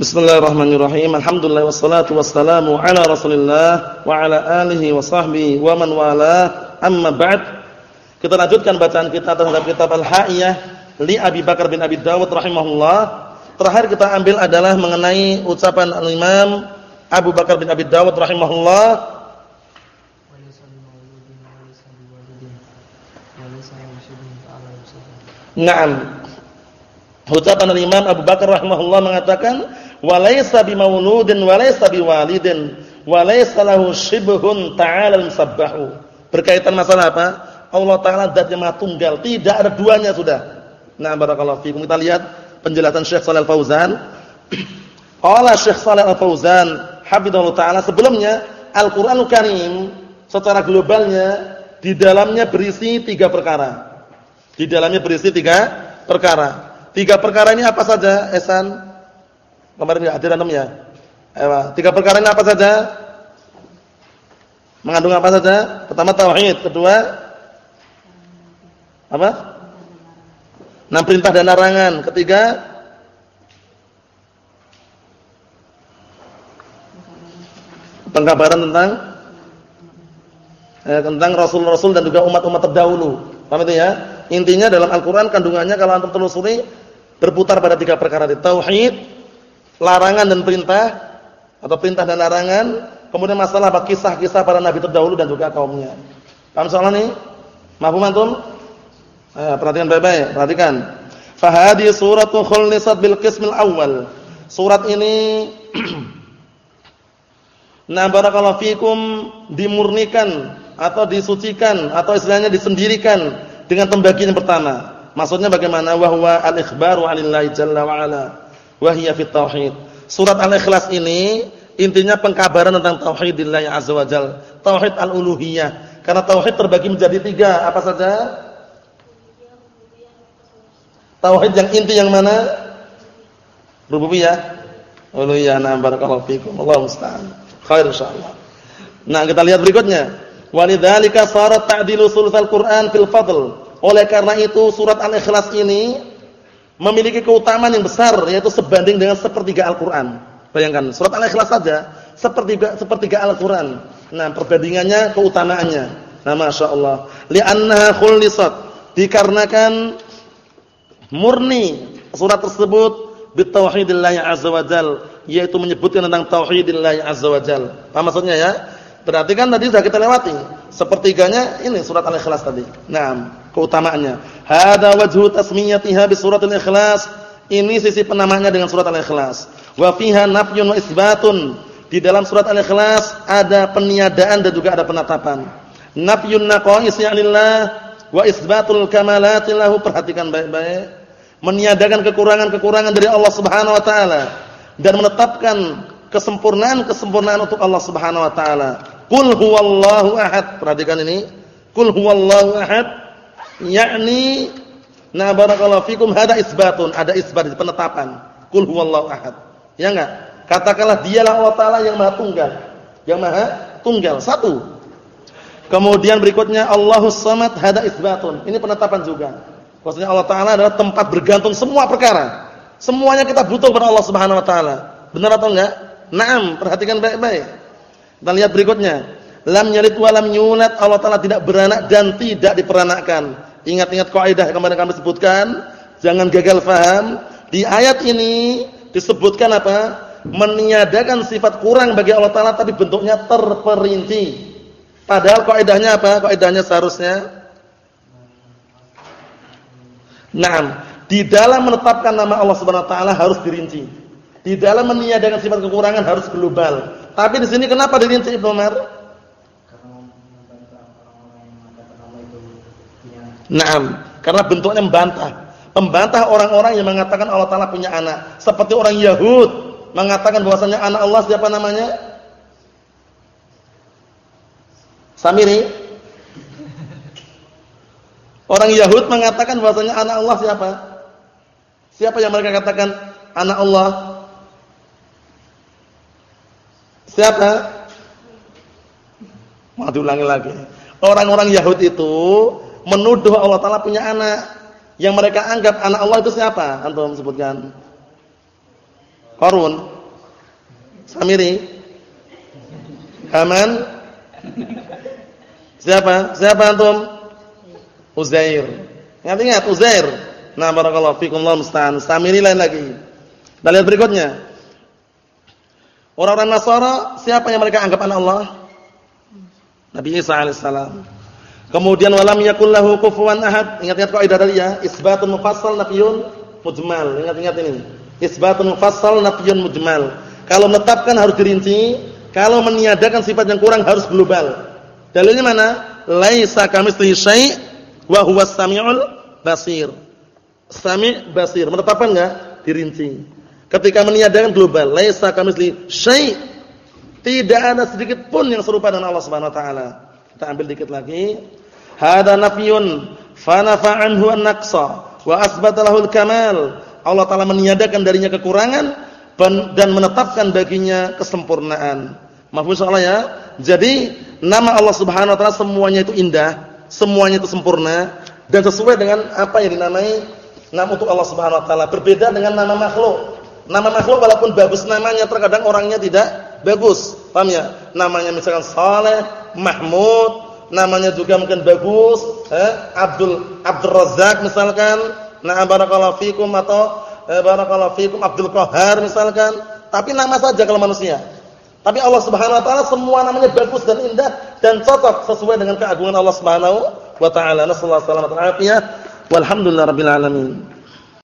Bismillahirrahmanirrahim. Alhamdulillah wassalatu wassalamu ala Rasulillah wa ala alihi wa sahbihi wa man wala. Amma ba'd. Kita lanjutkan bacaan kita terhadap kitab Al-Ha'iyah li Abi Bakar bin Abi Dawud rahimahullah. Terakhir kita ambil adalah mengenai ucapan Al-Imam Abu Bakar bin Abi Dawud rahimahullah. Naam. Ucapan Al-Imam Abu Bakar rahimahullah mengatakan walaysa bimauludin walaysa biwalidin walaysa lahu shibhun ta'ala musabbahu berkaitan masalah apa? Allah taala zat yang maha tunggal. Tidak ada duanya sudah. Nah barakallahu fikum. Kita lihat penjelasan Syekh Shalal Fauzan. Qala Syekh Shalal Fauzan hafizallahu taala sebelumnya Al-Qur'anul Karim secara globalnya di dalamnya berisi tiga perkara. Di dalamnya berisi tiga perkara. Tiga perkara ini apa saja Esan Kemarin enggak hadir antumnya. Ewa, tiga perkara ini apa saja? Mengandung apa saja? Pertama tauhid, kedua apa? Enam perintah dan larangan, ketiga pengkabaran tentang eh, tentang rasul-rasul dan juga umat-umat terdahulu. Paham itu ya? Intinya dalam Al-Qur'an kandungannya kalau antum telusuri berputar pada tiga perkara. Tauhid, larangan dan perintah atau perintah dan larangan, kemudian masalah apa kisah-kisah para nabi terdahulu dan juga kaumnya. Paham soal ini? Mahfum antum? Eh, perhatikan baik-baik, perhatikan. Fahadi suratu khulisat bil qismil awal. Surat ini Nah barakallahu fikum dimurnikan atau disucikan atau istilahnya disendirikan dengan pembagian pertama. Maksudnya bagaimana? Wahwa al-ikhbaru 'anillahi jalla wa wahiyya fit tauhid. Surat Al-Ikhlas ini intinya pengkabaran tentang tauhidillah azza wajal, tauhid al-uluhiyah. Karena tauhid terbagi menjadi tiga, apa saja? Tauhid yang inti yang mana? Rububiyah. Uluhiyah. Nah, barakallahu fikum. Allah musta'an. Khair insyaallah. Nah, kita lihat berikutnya. Walidzalika sarat ta'dilu sulutsal Qur'an fil fadl. Oleh karena itu surat Al-Ikhlas ini memiliki keutamaan yang besar yaitu sebanding dengan sepertiga Al-Qur'an. Bayangkan surat Al-Ikhlas saja sepertiga sepertiga Al-Qur'an. Nah, perbandingannya keutamaannya. Nah, masyaallah. Li'annaha khulisat dikarenakan murni surat tersebut bitauhidillah azza wajal yaitu menyebutkan tentang tauhidillah azza wajal. Apa maksudnya ya? Berarti kan tadi sudah kita lewati. Sepertiganya ini surat Al-Ikhlas tadi. Nah, keutamaannya. Hada wajhu tasmiyatiha bi suratul Ikhlas. Ini sisi penamanya dengan surat Al-Ikhlas. Wa fiha nafyun wa isbatun. Di dalam surat Al-Ikhlas ada peniadaan dan juga ada penetapan. Nafyun naqais lillah wa isbatul kamalati lahu. Perhatikan baik-baik. Meniadakan kekurangan-kekurangan dari Allah Subhanahu wa taala dan menetapkan kesempurnaan-kesempurnaan untuk Allah Subhanahu wa taala. Qul huwallahu ahad. Perhatikan ini. Qul huwallahu ahad yakni na barakallahu fikum hada isbatun, ada isbat penetapan. Qul huwallahu ahad. Ya enggak? Katakanlah dialah Allah taala yang Maha Tunggal. Yang Maha Tunggal, satu. Kemudian berikutnya Allahus Samad hada isbatun. Ini penetapan juga. Maksudnya Allah taala adalah tempat bergantung semua perkara. Semuanya kita butuh kepada Allah Subhanahu wa taala. Benar atau enggak? Naam, perhatikan baik-baik. Kita lihat berikutnya. Lam yalid wa lam yulad, Allah Taala tidak beranak dan tidak diperanakkan. Ingat-ingat kaidah yang kemarin kami sebutkan, jangan gagal faham. Di ayat ini disebutkan apa? Meniadakan sifat kurang bagi Allah Taala tapi bentuknya terperinci. Padahal kaidahnya apa? Kaidahnya seharusnya Naam, di dalam menetapkan nama Allah Subhanahu wa taala harus dirinci. Di dalam meniadakan sifat kekurangan harus global. Tapi di sini kenapa dirinci Ibnu Umar? Naam, karena bentuknya membantah. Membantah orang-orang yang mengatakan Allah Taala punya anak. Seperti orang Yahud mengatakan bahwasanya anak Allah siapa namanya? Samiri. Orang Yahud mengatakan bahwasanya anak Allah siapa? Siapa yang mereka katakan anak Allah? Siapa? Mau diulangi lagi. Orang-orang Yahudi itu menuduh Allah Taala punya anak. Yang mereka anggap anak Allah itu siapa? Antum sebutkan. Qarun. Samiri. Haman. Siapa? Siapa antum? Uzair. Ingat-ingat Uzair. Nah, barakallahu fikum Allah musta'an. Samiri lain lagi. Kita lihat berikutnya. Orang-orang Nasara, siapa yang mereka anggap anak Allah? Nabi Isa alaihissalam. Kemudian walam yakul lahu kufuwan ahad. Ingat-ingat kaidah tadi ya, isbatun mufassal nafyun mujmal. Ingat-ingat ini. Isbatun mufassal nafyun mujmal. Kalau menetapkan harus dirinci, kalau meniadakan sifat yang kurang harus global. Dalilnya mana? Laisa kamitslihi syai' wa huwas samiul basir. Sami' basir. Menetapkan enggak? Dirinci. Ketika meniadakan global, laisa kamitsli syai'. Tidak ada sedikit pun yang serupa dengan Allah Subhanahu wa taala. Kita ambil dikit lagi. Hada nafyun fa nafa'anhu an-naqsa wa asbata lahu al-kamal. Allah taala meniadakan darinya kekurangan dan menetapkan baginya kesempurnaan. Mahfuz insyaallah ya. Jadi nama Allah Subhanahu wa taala semuanya itu indah, semuanya itu sempurna dan sesuai dengan apa yang dinamai nama untuk Allah Subhanahu wa taala. Berbeda dengan nama makhluk. Nama makhluk walaupun bagus namanya terkadang orangnya tidak bagus. Paham ya? Namanya misalkan Saleh, Mahmud, namanya juga mungkin bagus, eh? Abdul Abdul Razak misalkan, nah barakallahu fikum atau eh, barakallahu fikum Abdul Qahar misalkan. Tapi nama saja kalau manusia. Tapi Allah Subhanahu wa taala semua namanya bagus dan indah dan cocok sesuai dengan keagungan Allah Subhanahu wa taala. Nasallahu alaihi wasallam. Walhamdulillahirabbil alamin.